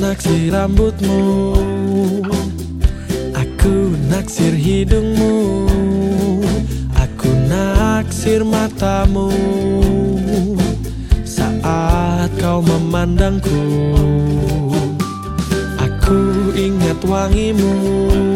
naksir rambutmu. Aku naksir hidungmu. Aku naksir matamu. Saat kau memandangku Aku ingat wangimu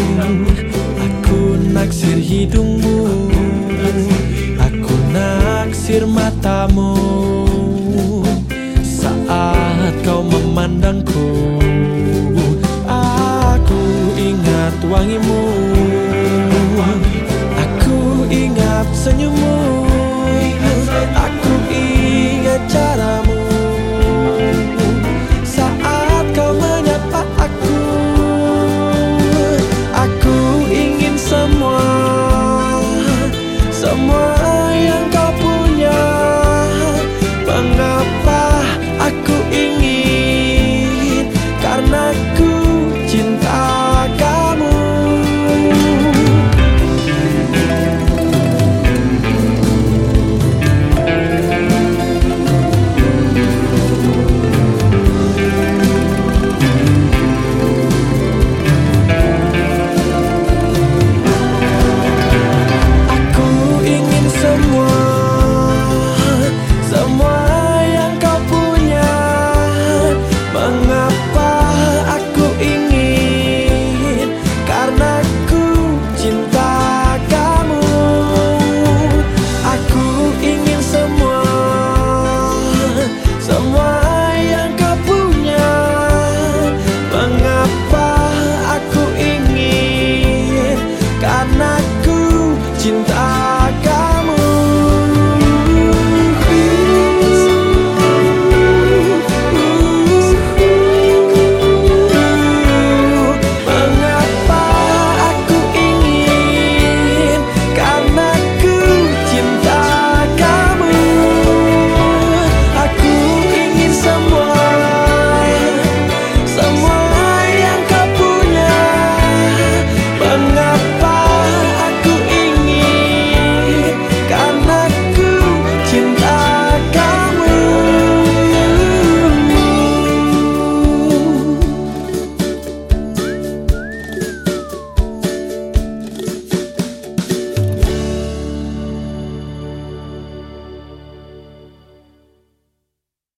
Saat kau memandangku